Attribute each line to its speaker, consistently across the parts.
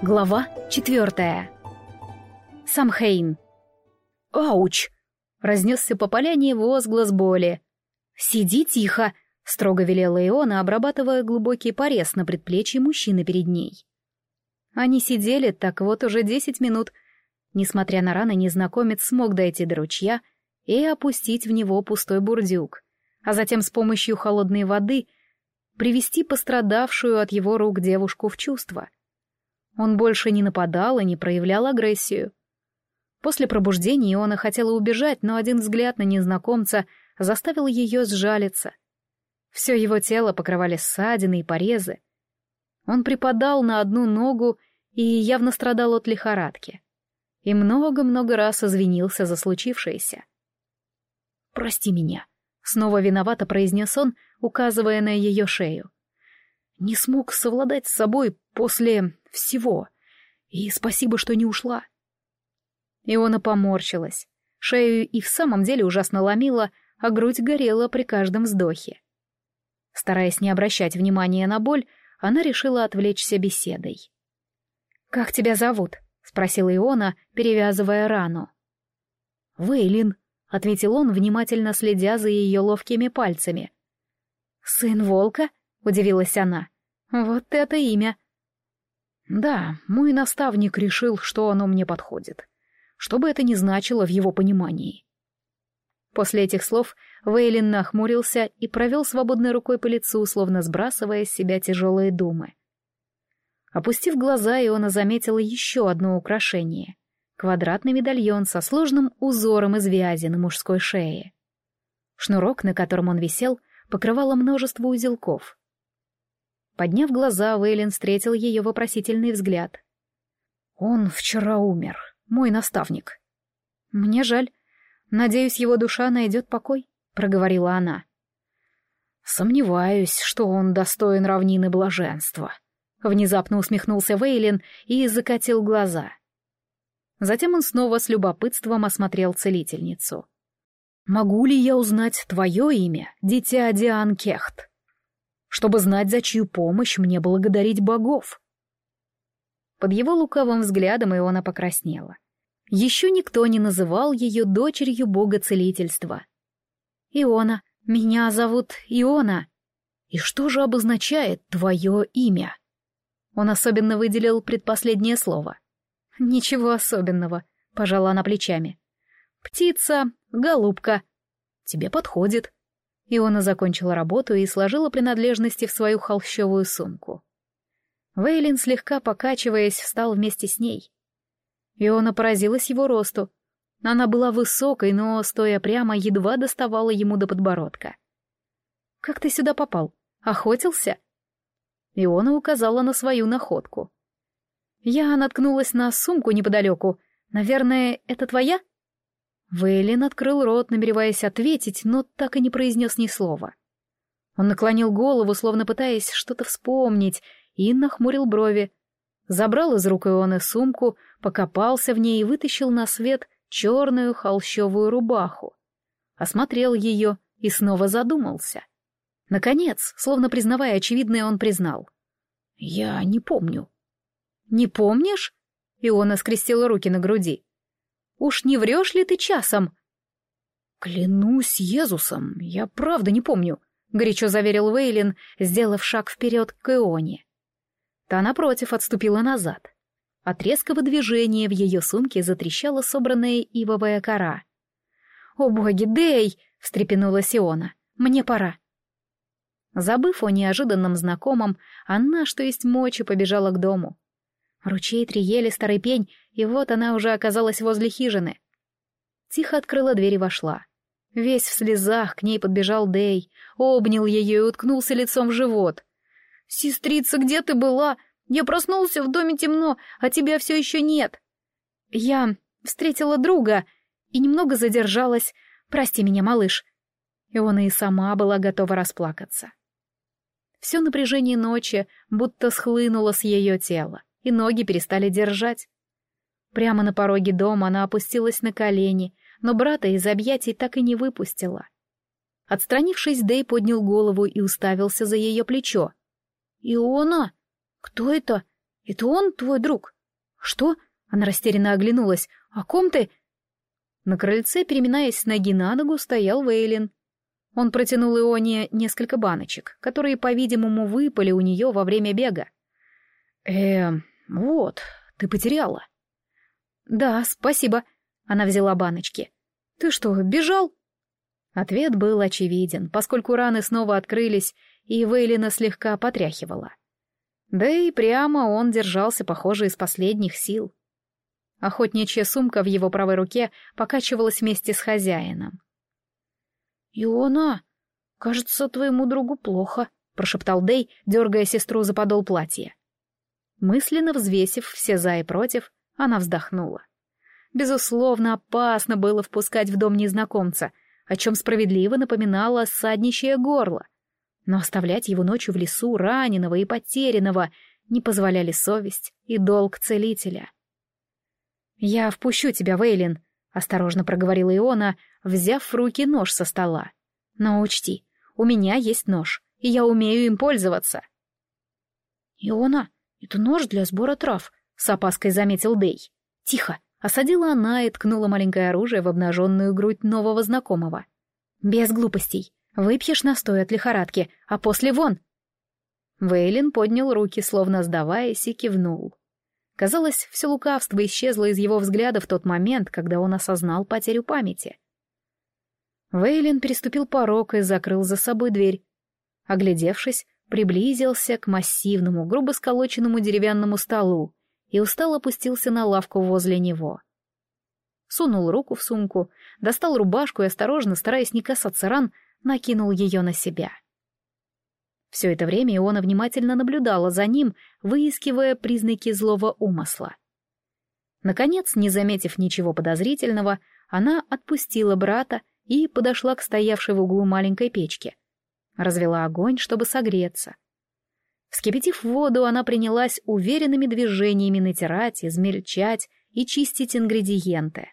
Speaker 1: Глава четвертая. Самхейн. «Ауч!» — разнесся по поляне возглас боли. «Сиди тихо!» — строго велела Иона, обрабатывая глубокий порез на предплечье мужчины перед ней. Они сидели так вот уже десять минут. Несмотря на раны, незнакомец смог дойти до ручья и опустить в него пустой бурдюк, а затем с помощью холодной воды привести пострадавшую от его рук девушку в чувство — он больше не нападал и не проявлял агрессию. После пробуждения Иона хотела убежать, но один взгляд на незнакомца заставил ее сжалиться. Все его тело покрывали ссадины и порезы. Он припадал на одну ногу и явно страдал от лихорадки. И много-много раз извинился за случившееся. «Прости меня», — снова виновато произнес он, указывая на ее шею. «Не смог совладать с собой после всего. И спасибо, что не ушла. Иона поморщилась. Шею и в самом деле ужасно ломила, а грудь горела при каждом вздохе. Стараясь не обращать внимания на боль, она решила отвлечься беседой. «Как тебя зовут?» — спросила Иона, перевязывая рану. «Вейлин», — ответил он, внимательно следя за ее ловкими пальцами. «Сын волка?» — удивилась она. «Вот это имя! Да, мой наставник решил, что оно мне подходит. Что бы это ни значило в его понимании. После этих слов Вейлин нахмурился и провел свободной рукой по лицу, словно сбрасывая с себя тяжелые думы. Опустив глаза, Иона заметила еще одно украшение — квадратный медальон со сложным узором из вязи на мужской шее. Шнурок, на котором он висел, покрывало множество узелков. Подняв глаза, Вейлин встретил ее вопросительный взгляд. «Он вчера умер, мой наставник». «Мне жаль. Надеюсь, его душа найдет покой», — проговорила она.
Speaker 2: «Сомневаюсь, что он достоин равнины блаженства», — внезапно усмехнулся Вейлин и закатил глаза. Затем он снова с любопытством осмотрел целительницу. «Могу ли я узнать твое имя, дитя Диан Кехт?» Чтобы знать, за чью помощь мне благодарить богов.
Speaker 1: Под его лукавым взглядом Иона покраснела. Еще никто не называл ее дочерью бога целительства. «Иона, меня зовут Иона».
Speaker 2: «И что же обозначает твое имя?»
Speaker 1: Он особенно выделил предпоследнее слово. «Ничего особенного», — пожала она плечами. «Птица, голубка. Тебе подходит». Иона закончила работу и сложила принадлежности в свою холщовую сумку. Вейлин, слегка покачиваясь, встал вместе с ней. Иона поразилась его росту. Она была высокой, но, стоя прямо, едва доставала ему до подбородка. «Как ты сюда попал? Охотился?» Иона указала на свою находку. «Я наткнулась на сумку неподалеку. Наверное, это твоя?» Вейлин открыл рот, намереваясь ответить, но так и не произнес ни слова. Он наклонил голову, словно пытаясь что-то вспомнить, и нахмурил брови. Забрал из рук Ионы сумку, покопался в ней и вытащил на свет черную холщовую рубаху. Осмотрел ее и снова задумался. Наконец, словно признавая очевидное, он признал. «Я не помню». «Не помнишь?» Иона скрестила руки на груди. Уж не врешь ли ты часом?»
Speaker 2: «Клянусь Езусом, я правда не помню», — горячо заверил Вейлин, сделав шаг вперед к Ионе.
Speaker 1: Та, напротив, отступила назад. От резкого движения в ее сумке затрещала собранная ивовая кора. «О боги, Дэй!» — встрепенулась Иона. «Мне пора». Забыв о неожиданном знакомом, она, что есть мочи, побежала к дому. Ручей триели старый пень, и вот она уже оказалась возле хижины. Тихо открыла дверь и вошла. Весь в слезах к ней подбежал Дей, обнял ее и уткнулся лицом в живот. «Сестрица, где ты была? Я проснулся, в доме темно, а тебя все еще нет». «Я встретила друга и немного задержалась. Прости меня, малыш». И он и сама была готова расплакаться. Все напряжение ночи будто схлынуло с ее тела и ноги перестали держать. Прямо на пороге дома она опустилась на колени, но брата из объятий так и не выпустила. Отстранившись, Дэй поднял голову и уставился за ее плечо. «Иона? Кто это?
Speaker 2: «Это он твой друг?» «Что?» — она растерянно оглянулась. «О ком ты?» На крыльце, переминаясь с ноги на ногу, стоял Вейлин. Он протянул Ионе несколько баночек, которые, по-видимому, выпали у нее во время бега. «Эм, вот, ты потеряла». «Да, спасибо», — она взяла баночки. «Ты что, бежал?» Ответ был очевиден, поскольку раны снова открылись, и Вейлина слегка потряхивала. Да и прямо он держался, похоже, из последних сил. Охотничья сумка в его правой руке покачивалась вместе с хозяином. «Иона, кажется, твоему другу плохо», — прошептал Дей, дергая сестру за подол платья. Мысленно взвесив все за и против, она вздохнула. Безусловно, опасно было впускать в дом незнакомца, о чем справедливо напоминало ссаднищее горло. Но оставлять его ночью в лесу раненого и потерянного не позволяли совесть и долг целителя. «Я впущу тебя, Вейлин», — осторожно проговорила Иона, взяв в руки нож со стола. «Но учти, у меня есть нож, и я умею им пользоваться». «Иона, это нож для сбора трав», — с опаской заметил Дей. «Тихо», — осадила она и ткнула маленькое оружие в обнаженную грудь нового знакомого. «Без глупостей. Выпьешь настой от лихорадки, а после вон». Вейлин поднял руки, словно сдаваясь, и кивнул. Казалось, все лукавство исчезло из его взгляда в тот момент, когда он осознал потерю памяти. Вейлин переступил порог и закрыл за собой дверь. Оглядевшись, приблизился к массивному, грубо сколоченному деревянному столу и устал опустился на лавку возле него. Сунул руку в сумку, достал рубашку и, осторожно, стараясь не касаться ран, накинул ее на себя. — все это время Иона внимательно наблюдала за ним, выискивая признаки злого умысла. Наконец, не заметив ничего подозрительного, она отпустила брата и подошла к стоявшей в углу маленькой печке. Развела огонь, чтобы согреться. Вскипятив воду, она принялась уверенными движениями натирать, измельчать и чистить ингредиенты.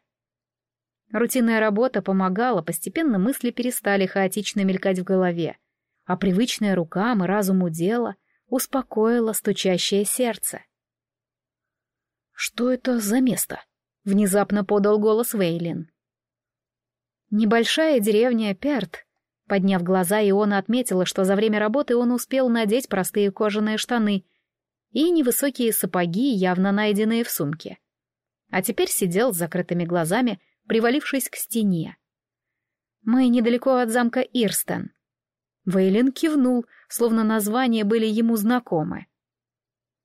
Speaker 2: Рутинная работа помогала, постепенно мысли перестали хаотично мелькать в голове — а привычное рукам и разуму дело успокоило стучащее сердце. «Что это за место?» — внезапно подал голос Вейлин. «Небольшая деревня Перт», — подняв глаза, Иона отметила, что за время работы он успел надеть простые кожаные штаны и невысокие сапоги, явно найденные в сумке. А теперь сидел с закрытыми глазами, привалившись к стене. «Мы недалеко от замка Ирстен. Вейлин кивнул, словно названия были ему знакомы.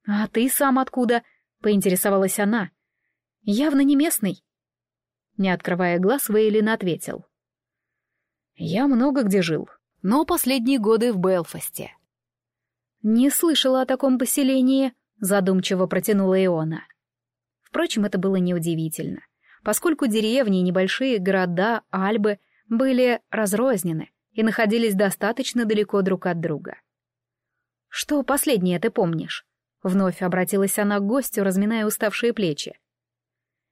Speaker 2: «А ты сам откуда?» — поинтересовалась она. «Явно не местный». Не открывая глаз, Вейлин ответил. «Я много где жил, но последние годы в Белфасте». «Не слышала о таком поселении», — задумчиво протянула Иона. Впрочем, это было неудивительно, поскольку деревни и небольшие города Альбы были разрознены, и находились достаточно далеко друг от друга. «Что последнее ты помнишь?» Вновь обратилась она к гостю, разминая уставшие плечи.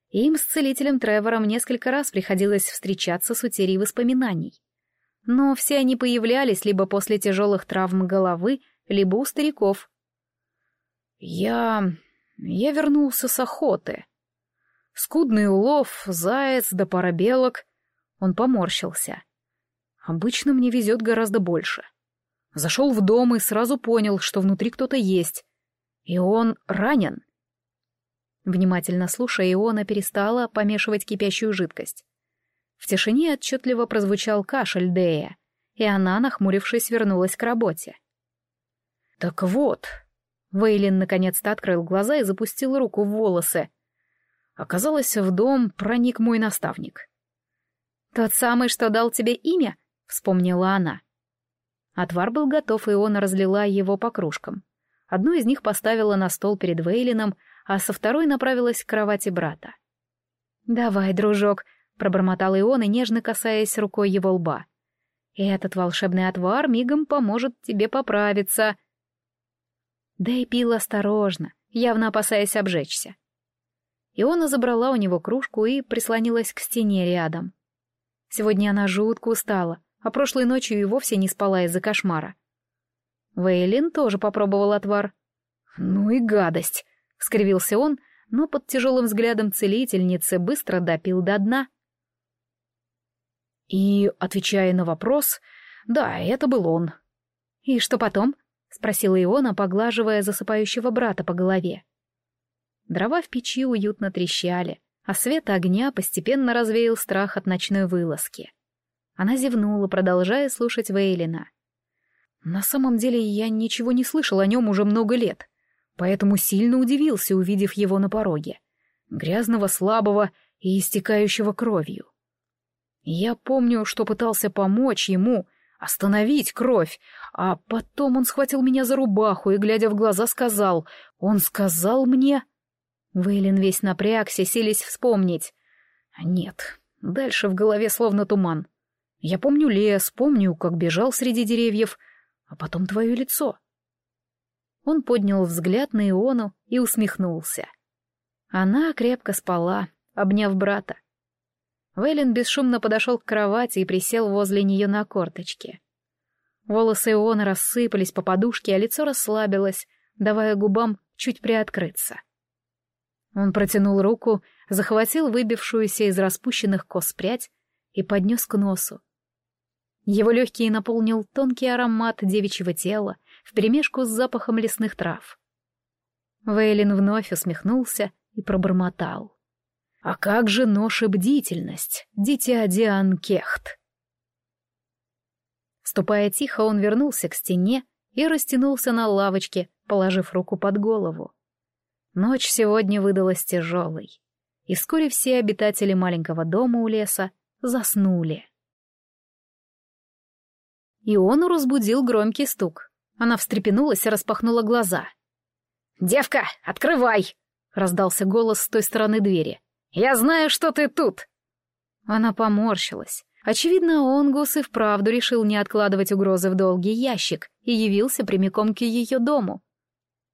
Speaker 2: Им с целителем Тревором несколько раз приходилось встречаться с утерей воспоминаний. Но все они появлялись либо после тяжелых травм головы, либо у стариков. «Я... я вернулся с охоты. Скудный улов, заяц да пара белок». Он поморщился. Обычно мне везет гораздо больше. Зашел в дом и сразу понял, что внутри кто-то есть. И он ранен. Внимательно слушая, Иона перестала помешивать кипящую жидкость. В тишине отчетливо прозвучал кашель Дея, и она, нахмурившись, вернулась к работе. «Так вот...» Вейлин наконец-то открыл глаза и запустил руку в волосы. Оказалось, в дом проник мой наставник. «Тот самый, что дал тебе имя?» вспомнила она. Отвар был готов, и он разлила его по кружкам. Одну из них поставила на стол перед Вейлином, а со второй направилась к кровати брата. «Давай, дружок», — пробормотал Ион, и нежно касаясь рукой его лба. «Этот волшебный отвар мигом поможет тебе поправиться». Дэй пил осторожно, явно опасаясь обжечься. Иона забрала у него кружку и прислонилась к стене рядом. Сегодня она жутко устала, а прошлой ночью и вовсе не спала из-за кошмара. Вейлин тоже попробовал отвар. «Ну и гадость!» — скривился он, но под тяжелым взглядом целительницы быстро допил до дна. И, отвечая на вопрос, да, это был он. «И что потом?» — спросила Иона, поглаживая засыпающего брата по голове. Дрова в печи уютно трещали, а свет огня постепенно развеял страх от ночной вылазки. Она зевнула, продолжая слушать Вейлина. На самом деле я ничего не слышал о нем уже много лет, поэтому сильно удивился, увидев его на пороге. Грязного, слабого и истекающего кровью. Я помню, что пытался помочь ему, остановить кровь, а потом он схватил меня за рубаху и, глядя в глаза, сказал... Он сказал мне... Вейлин весь напрягся, селись вспомнить. Нет, дальше в голове словно туман. Я помню лес, помню, как бежал среди деревьев, а потом твое лицо. Он поднял взгляд на Иону и усмехнулся. Она крепко спала, обняв брата. Вейлин бесшумно подошел к кровати и присел возле нее на корточке. Волосы Ионы рассыпались по подушке, а лицо расслабилось, давая губам чуть приоткрыться. Он протянул руку, захватил выбившуюся из распущенных кос прядь и поднес к носу. Его легкие наполнил тонкий аромат девичьего тела вперемешку с запахом лесных трав. Вейлин вновь усмехнулся и пробормотал. А как же нож и бдительность, дитя Диан Кехт? Ступая тихо, он вернулся к стене и растянулся на лавочке, положив руку под голову. Ночь сегодня выдалась тяжелой, и вскоре все обитатели маленького дома у леса заснули. Иону разбудил громкий стук. Она встрепенулась и распахнула глаза. «Девка, открывай!» — раздался голос с той стороны двери. «Я знаю, что ты тут!» Она поморщилась. Очевидно, Онгус и вправду решил не откладывать угрозы в долгий ящик и явился прямиком к ее дому.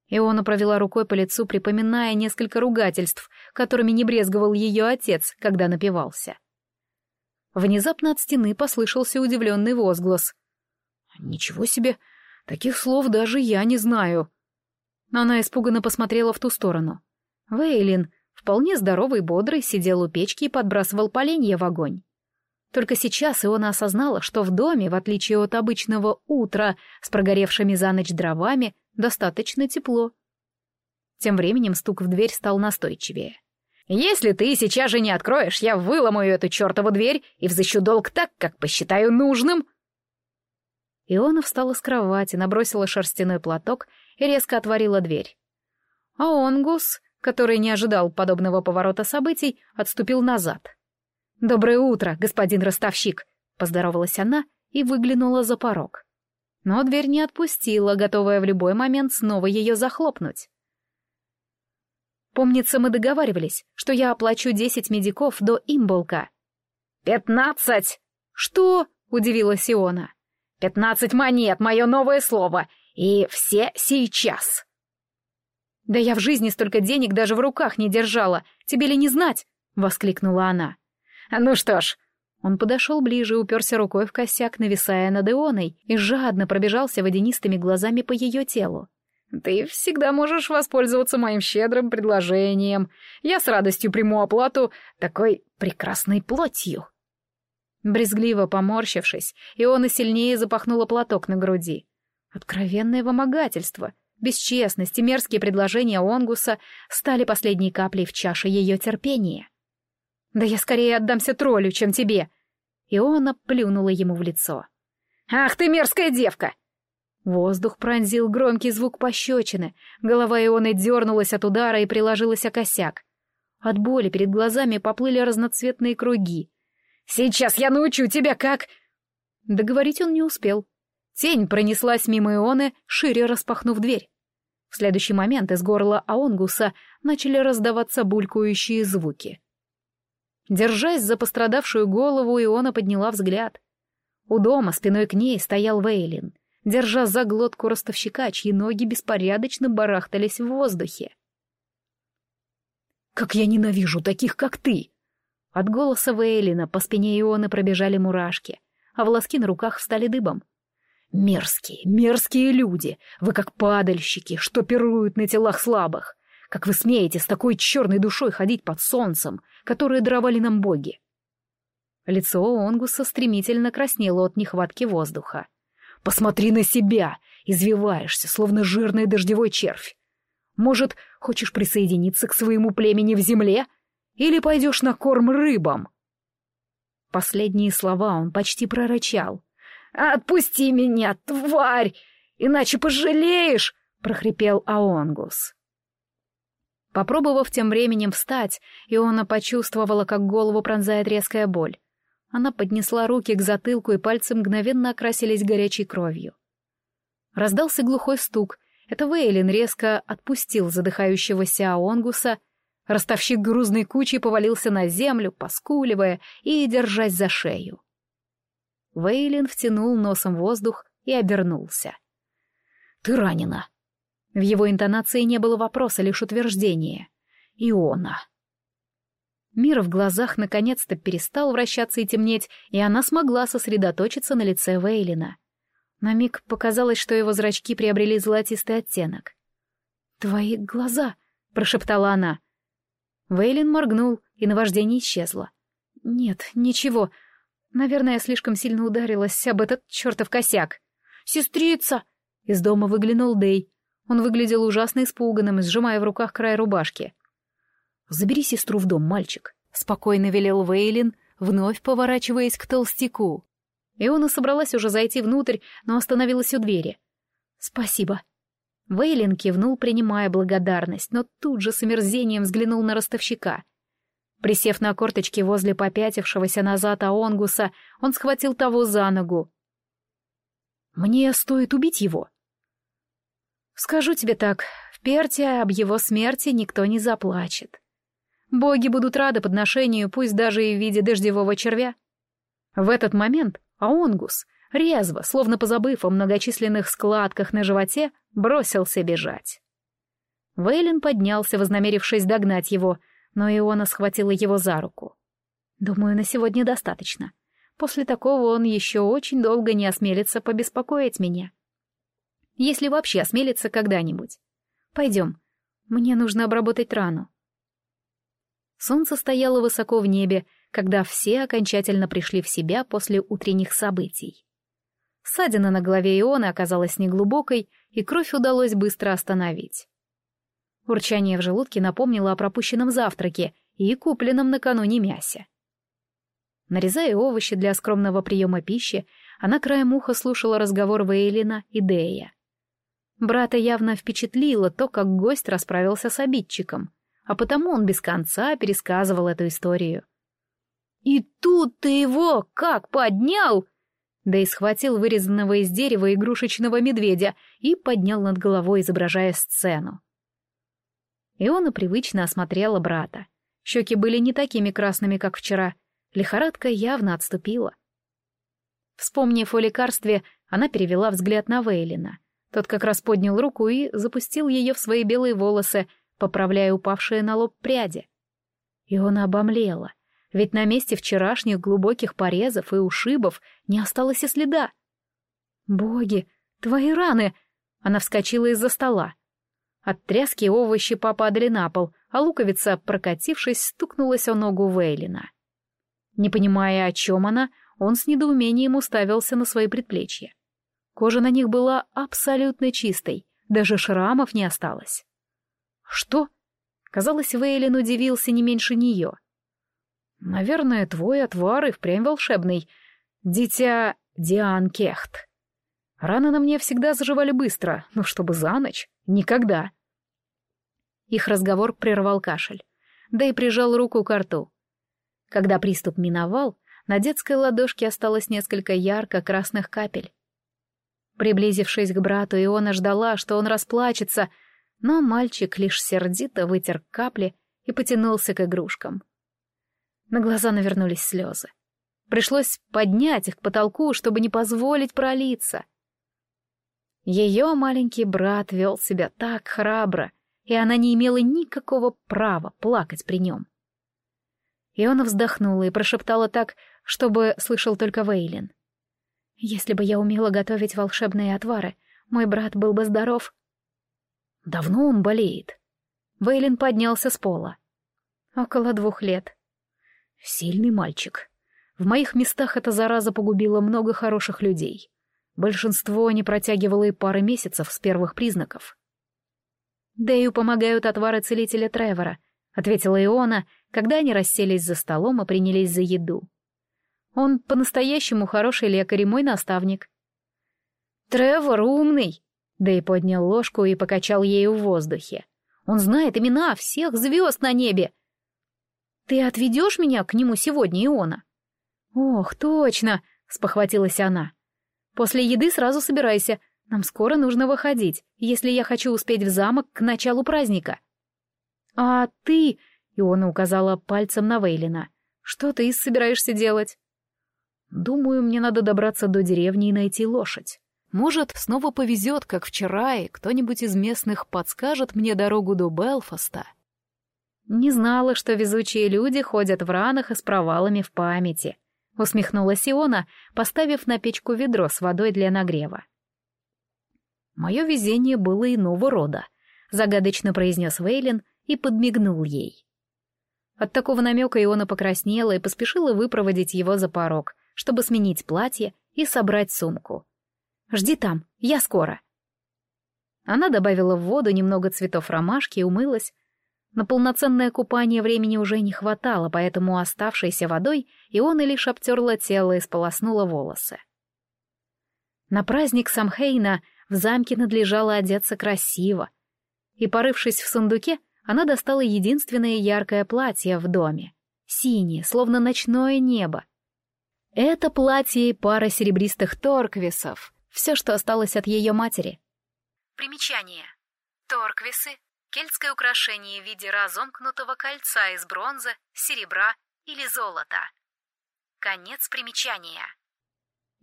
Speaker 2: Иона провела рукой по лицу, припоминая несколько ругательств, которыми не брезговал ее отец, когда напивался. Внезапно от стены послышался удивленный возглас. «Ничего себе! Таких слов даже я не знаю!» Она испуганно посмотрела в ту сторону. Вейлин, вполне здоровый и бодрый, сидел у печки и подбрасывал поленья в огонь. Только сейчас Иона осознала, что в доме, в отличие от обычного утра с прогоревшими за ночь дровами, достаточно тепло. Тем временем стук в дверь стал настойчивее. «Если ты сейчас же не откроешь, я выломаю эту чертову дверь и взыщу долг так, как посчитаю нужным!» Иона встала с кровати, набросила шерстяной платок и резко отворила дверь. А Онгус, который не ожидал подобного поворота событий, отступил назад. «Доброе утро, господин ростовщик!» — поздоровалась она и выглянула за порог. Но дверь не отпустила, готовая в любой момент снова ее захлопнуть. Помнится, мы договаривались, что я оплачу десять медиков до имболка. «Пятнадцать!» «Что?» — удивилась Иона. «Пятнадцать монет, мое новое слово, и все сейчас!» «Да я в жизни столько денег даже в руках не держала, тебе ли не знать?» — воскликнула она. «Ну что ж...» Он подошел ближе, уперся рукой в косяк, нависая над Ионой, и жадно пробежался водянистыми глазами по ее телу. «Ты всегда можешь воспользоваться моим щедрым предложением. Я с радостью приму оплату такой прекрасной плотью». Брезгливо поморщившись, Иона сильнее запахнула платок на груди. Откровенное вымогательство, бесчестность и мерзкие предложения Онгуса стали последней каплей в чаше ее терпения. «Да я скорее отдамся троллю, чем тебе!» Иона плюнула ему в лицо. «Ах ты мерзкая девка!» Воздух пронзил громкий звук пощечины, голова Ионы дернулась от удара и приложилась о косяк. От боли перед глазами поплыли разноцветные круги, Сейчас я научу тебя как...» Договорить он не успел. Тень пронеслась мимо Ионы, шире распахнув дверь. В следующий момент из горла Аонгуса начали раздаваться булькающие звуки. Держась за пострадавшую голову, Иона подняла взгляд. У дома спиной к ней стоял Вейлин, держа за глотку ростовщика, чьи ноги беспорядочно барахтались в воздухе. «Как я ненавижу таких, как ты!» От голоса Вейлина по спине Ионы пробежали мурашки, а волоски на руках встали дыбом. «Мерзкие, мерзкие люди! Вы как падальщики, что пируют на телах слабых! Как вы смеете с такой черной душой ходить под солнцем, которое даровали нам боги?» Лицо Онгуса стремительно краснело от нехватки воздуха. «Посмотри на себя! Извиваешься, словно жирный дождевой червь. Может, хочешь присоединиться к своему племени в земле? Или пойдешь на корм рыбам?» Последние слова он почти прорычал. «Отпусти меня, тварь! Иначе пожалеешь!» — прохрипел Аонгус. Попробовав тем временем встать, Иона почувствовала, как голову пронзает резкая боль. Она поднесла руки к затылку, и пальцы мгновенно окрасились горячей кровью. Раздался глухой стук. Это Вейлин резко отпустил задыхающегося Аонгуса. Ростовщик грузной кучей повалился на землю, поскуливая и держась за шею. Вейлин втянул носом воздух и обернулся. «Ты ранена!» В его интонации не было вопроса, лишь утверждение. «Иона!» Мир в глазах наконец-то перестал вращаться и темнеть, и она смогла сосредоточиться на лице Вейлина. На миг показалось, что его зрачки приобрели золотистый оттенок. «Твои глаза!» — прошептала она. Вейлин моргнул, и наваждение исчезло. «Нет, ничего. Наверное, я слишком сильно ударилась об этот чертов косяк». «Сестрица!» — из дома выглянул Дей. Он выглядел ужасно испуганным, сжимая в руках край рубашки. «Забери сестру в дом, мальчик», — спокойно велел Вейлин, вновь поворачиваясь к толстяку. Иона собралась уже зайти внутрь, но остановилась у двери. «Спасибо». Вейлин кивнул, принимая благодарность, но тут же с омерзением взглянул на ростовщика. Присев на корточки возле попятившегося назад Аонгуса, он схватил того за ногу. «Мне стоит убить его?» «Скажу тебе так, в Перте об его смерти никто не заплачет. Боги будут рады подношению, пусть даже и в виде дождевого червя. В этот момент Аонгус, резво, словно позабыв о многочисленных складках на животе, бросился бежать. Вейлин поднялся, вознамерившись догнать его, но Иона схватила его за руку. «Думаю, на сегодня достаточно. После такого он еще очень долго не осмелится побеспокоить меня. Если вообще осмелится когда-нибудь. Пойдем, мне нужно обработать рану». Солнце стояло высоко в небе, когда все окончательно пришли в себя после утренних событий. Ссадина на голове Ионы оказалась неглубокой, и кровь удалось быстро остановить. Урчание в желудке напомнило о пропущенном завтраке и купленном накануне мясе. Нарезая овощи для скромного приема пищи, она краем уха слушала разговор Вейлина и Дея. Брата явно впечатлило то, как гость расправился с обидчиком — а потому он без конца пересказывал эту историю. «И тут ты его как поднял!» Да и схватил вырезанного из дерева игрушечного медведя и поднял над головой, изображая сцену. Иона привычно осмотрела брата. Щеки были не такими красными, как вчера. Лихорадка явно отступила. Вспомнив о лекарстве, она перевела взгляд на Вейлина. Тот как раз поднял руку и запустил ее в свои белые волосы, поправляя упавшие на лоб пряди. И он обомлела, ведь на месте вчерашних глубоких порезов и ушибов не осталось и следа. «Боги, твои раны!» Она вскочила из-за стола. От тряски овощи попадали на пол, а луковица, прокатившись, стукнулась о ногу Вейлина. Не понимая, о чем она, он с недоумением уставился на свои предплечья. Кожа на них была абсолютно чистой, даже шрамов не осталось. «Что?» Казалось, Вейлин удивился не меньше нее. «Наверное, твой отвар и впрямь волшебный. Дитя Диан Кехт. Раны на мне всегда заживали быстро, но чтобы за ночь — никогда». Их разговор прервал кашель, да и прижал руку к рту. Когда приступ миновал, на детской ладошке осталось несколько ярко-красных капель. Приблизившись к брату, Иона ждала, что он расплачется — но мальчик лишь сердито вытер капли и потянулся к игрушкам. На глаза навернулись слезы. Пришлось поднять их к потолку, чтобы не позволить пролиться. Ее маленький брат вел себя так храбро, и она не имела никакого права плакать при нем. И он вздохнула и прошептала так, чтобы слышал только Вейлин. «Если бы я умела готовить волшебные отвары, мой брат был бы здоров». Давно он болеет? Вейлин поднялся с пола.
Speaker 1: Около двух лет.
Speaker 2: Сильный мальчик. В моих местах эта зараза погубила много хороших людей. Большинство не протягивало и пары месяцев с первых признаков.
Speaker 1: «Дэю помогают отвары целителя Тревора», — ответила Иона, когда они расселись за столом и принялись за еду. «Он по-настоящему хороший лекарь и мой наставник».
Speaker 2: «Тревор умный!» — Дэй поднял ложку и покачал ею в воздухе. «Он знает имена всех звезд на небе!» «Ты отведешь меня к нему сегодня, Иона?»
Speaker 1: «Ох, точно!» — спохватилась она. «После еды сразу собирайся. Нам скоро нужно выходить, если я хочу успеть в замок к началу праздника». «А ты...» — Иона указала пальцем на Вейлина. «Что ты собираешься делать?»
Speaker 2: «Думаю, мне надо добраться до деревни и найти лошадь. Может, снова повезет, как вчера, и кто-нибудь из местных подскажет мне дорогу до Белфаста».
Speaker 1: «Не знала, что везучие люди ходят в ранах и с провалами в памяти», — усмехнулась Иона, поставив на печку ведро с водой для нагрева.
Speaker 2: «Мое везение было иного рода», — загадочно произнес Вейлин и подмигнул ей.
Speaker 1: От такого намека Иона покраснела и поспешила выпроводить его за порог, чтобы сменить платье и собрать сумку. «Жди там, я скоро». Она добавила в воду немного цветов ромашки и умылась, на полноценное купание времени уже не хватало, поэтому оставшейся водой Иона лишь обтерла тело и сполоснула волосы. На праздник Самхейна в замке надлежало одеться красиво, и, порывшись в сундуке, она достала единственное яркое платье в доме, синее, словно ночное небо. Это платье и пара серебристых торквисов, все, что осталось от ее матери.
Speaker 3: Примечание. Торквисы кельтское украшение в виде разомкнутого кольца из бронзы, серебра или золота. Конец примечания.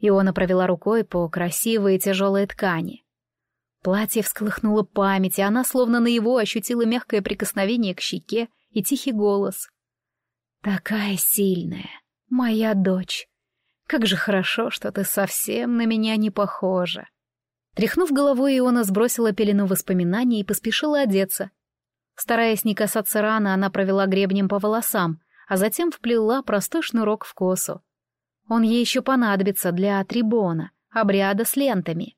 Speaker 1: Иона провела рукой по красивой и тяжелой ткани. Платье всколыхнуло память, и она словно на его ощутила мягкое прикосновение к щеке и тихий голос. «Такая сильная, моя дочь. Как же хорошо, что ты совсем на меня не похожа». Тряхнув головой, Иона сбросила пелену воспоминаний и поспешила одеться. Стараясь не касаться раны, она провела гребнем по волосам, а затем вплела простой шнурок в косу. Он ей еще понадобится для трибона, обряда с лентами.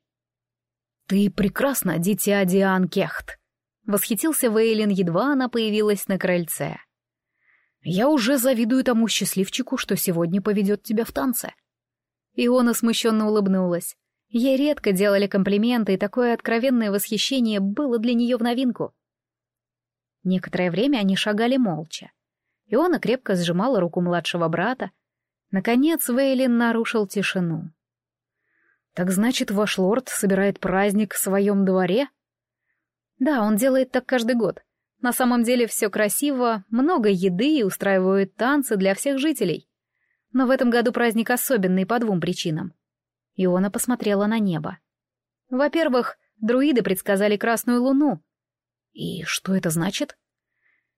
Speaker 2: «Ты прекрасна, дитя Диан Кехт!» — восхитился Вейлин, едва она появилась на крыльце. «Я уже завидую тому счастливчику, что сегодня поведет тебя в танце».
Speaker 1: Иона смущенно улыбнулась. Ей редко делали комплименты, и такое откровенное восхищение было для нее в новинку. Некоторое время они шагали молча. Иона крепко сжимала руку младшего брата. Наконец Вейлин нарушил тишину.
Speaker 2: «Так значит, ваш лорд собирает праздник в своем дворе?»
Speaker 1: «Да, он делает так каждый год. На самом деле все красиво, много еды и устраивают танцы для всех жителей. Но в этом году праздник особенный по двум причинам. Иона посмотрела на небо. Во-первых, друиды предсказали красную луну.
Speaker 2: И что это значит?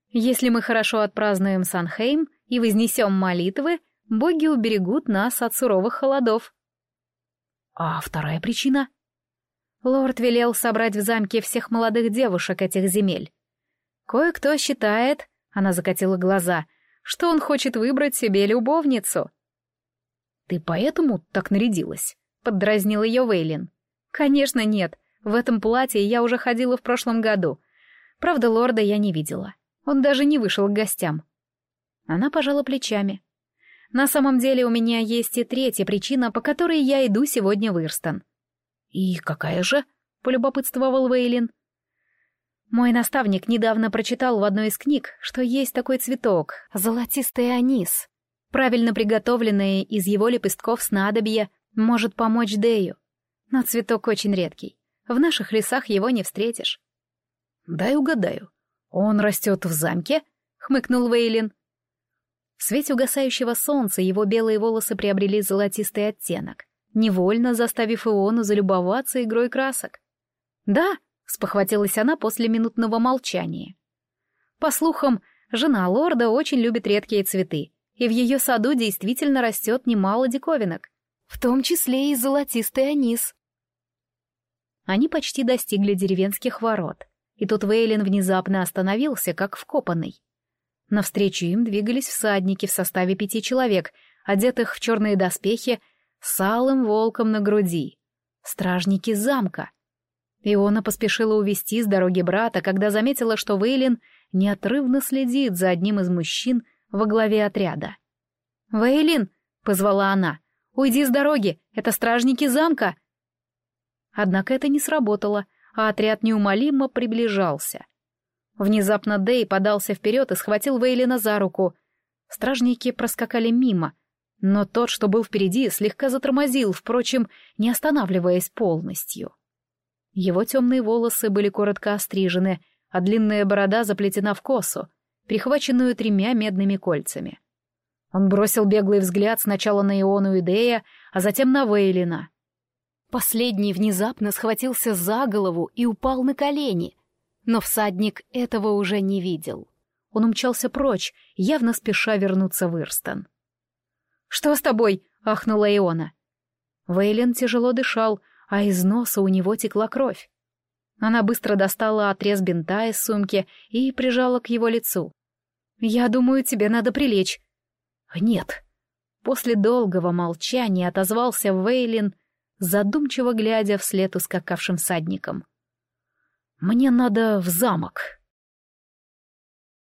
Speaker 1: Если мы хорошо отпразднуем Санхейм и вознесем молитвы, боги уберегут нас от суровых холодов.
Speaker 2: А вторая причина?
Speaker 1: Лорд велел собрать в замке всех молодых девушек этих земель. Кое-кто считает, она закатила глаза, что он хочет выбрать себе любовницу.
Speaker 2: Ты поэтому так нарядилась?
Speaker 1: поддразнил ее Вейлин. «Конечно нет. В этом платье я уже ходила в прошлом году. Правда, лорда я не видела. Он даже не вышел к гостям». Она пожала плечами. «На самом деле у меня есть и третья причина, по которой я иду сегодня в Ирстон».
Speaker 2: «И какая же?» — полюбопытствовал Вейлин.
Speaker 1: Мой наставник недавно прочитал в одной из книг, что есть такой цветок — золотистый анис. Правильно приготовленный из его лепестков снадобья может помочь Дэю. Но цветок очень редкий. В наших лесах его не встретишь.
Speaker 2: «Дай угадаю. Он растет в замке?» — хмыкнул Вейлин.
Speaker 1: В свете угасающего солнца его белые волосы приобрели золотистый оттенок, невольно заставив Иону залюбоваться игрой красок. «Да», — спохватилась она после минутного молчания. «По слухам, жена лорда очень любит редкие цветы, и в ее саду действительно растет немало диковинок в том числе и золотистый анис. Они почти достигли деревенских ворот. и тут Вейлин внезапно остановился, как вкопанный. Навстречу им двигались всадники в составе пяти человек, одетых в черные доспехи, с алым волком на груди. Стражники замка. Иона поспешила увести с дороги брата, когда заметила, что Вейлин неотрывно следит за одним из мужчин во главе отряда. «Вейлин!» — позвала она. «Уйди с дороги! Это стражники замка!» Однако это не сработало, а отряд неумолимо приближался. Внезапно Дэй подался вперед и схватил Вейлина за руку. Стражники проскакали мимо, но тот, что был впереди, слегка затормозил, впрочем, не останавливаясь полностью. Его темные волосы были коротко острижены, а длинная борода заплетена в косу, прихваченную тремя медными кольцами. Он бросил беглый взгляд сначала на Иону и Дея, а затем на Вейлина. Последний внезапно схватился за голову и упал на колени, но всадник этого уже не видел. Он умчался прочь, явно спеша вернуться в Ирстон. «Что с тобой?» — ахнула Иона. Вейлен тяжело дышал, а из носа у него текла кровь. Она быстро достала отрез бинта из сумки и прижала к его лицу. «Я думаю, тебе надо прилечь». «Нет». После долгого молчания отозвался Вейлин, задумчиво глядя вслед ускакавшим всадникам. «Мне надо в замок».